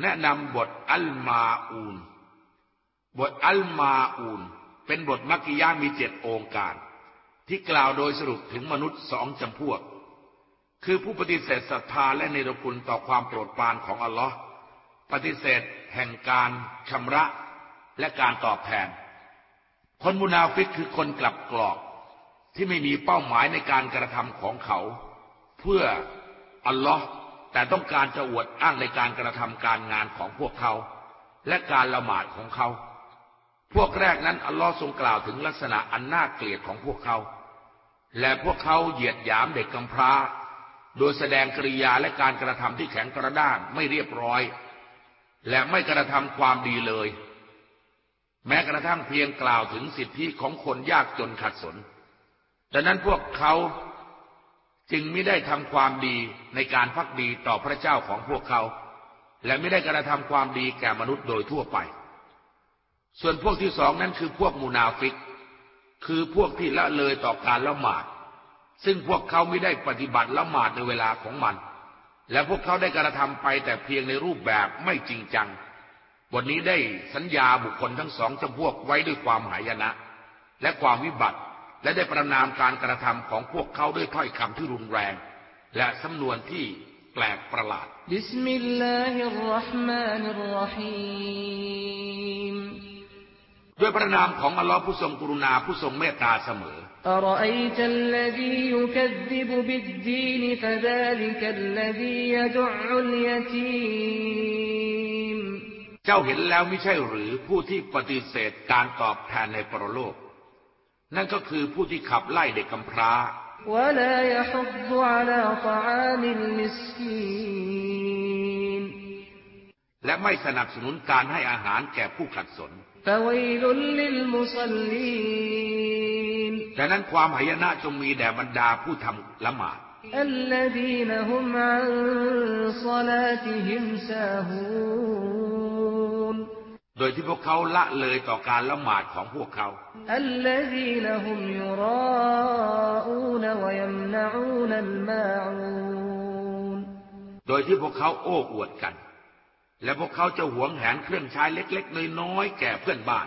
แนะนำบทอัลมาอูน บทอัลมาอูน เป็นบทมักกิยามีเจ็ดองค์การ ที่กล่าวโดยสรุปถึงมนุษย์สองจำพวก คือผู้ปฏิเสธศรัทธาและเนรคุณต่อความโปรดปรานของอัลลอฮ์ปฏิเสธแห่งการชำระและการตอบแทน คนมุนาฟิกคือคนกลับกรอกที่ไม่มีเป้าหมายในการกระทำของเขา เพื่ออัลลอฮ์ แต่ต้องการจะอวดอ้างในการกระทำการงานของพวกเขา และการละหมาดของเขา พวกแรกนั้นอัลลอฮ์ทรงกล่าวถึงลักษณะอันน่าเกลียดของพวกเขา และพวกเขาเหยียดหยามเด็กกำพร้า โดยแสดงกริยาและการกระทำที่แข็งกระด้างไม่เรียบร้อย และไม่กระทำความดีเลย แม้กระทั่งเพียงกล่าวถึงสิทธิของคนยากจนขัดสนดังนั้นพวกเขา จึงไม่ได้ทำความดีในการพักดีต่อพระเจ้าของพวกเขา และไม่ได้กระทำความดีแก่มนุษย์โดยทั่วไป ส่วนพวกที่สองนั้นคือพวกมูนาฟิก คือพวกที่ละเลยต่อการละหมาด ซึ่งพวกเขาไม่ได้ปฏิบัติละหมาดในเวลาของมัน และพวกเขาได้กระทำไปแต่เพียงในรูปแบบไม่จริงจังบทนี้ได้สัญญาบุคคลทั้งสองจำพวกไว้ด้วยความหายนะ และความวิบัติ และได้ประนามการกระทำของพวกเขาด้วยถ้อยคำที่รุนแรง และสำนวนที่แปลกประหลาด บิสมิลลาฮิรราะห์มานิรรามด้วยพระนามของอัลลอฮ์ผู้ทรงกรุณาผู้ทรงเมตตาเสมอเจ้าเห็นแล้วไม่ใช่หรือผู้ที่ปฏิเสธการตอบแทนในปรโลก นั่นก็คือผู้ที่ขับไล่เด็กกำพร้า และไม่สนับสนุนการให้อาหารแก่ผู้ขัดสนดังนั้นความหายนะจงมีแด่บรรดาผู้ทำละหมาดโด ยที่พวกเขาละเลยต่อการละหมาดของพวกเขา โดยที่พวกเขาโอ้อวดกัน และพวกเขาจะหวงแหนเครื่องใช้เล็ก ๆ น้อยๆแก่เพื่อนบ้าน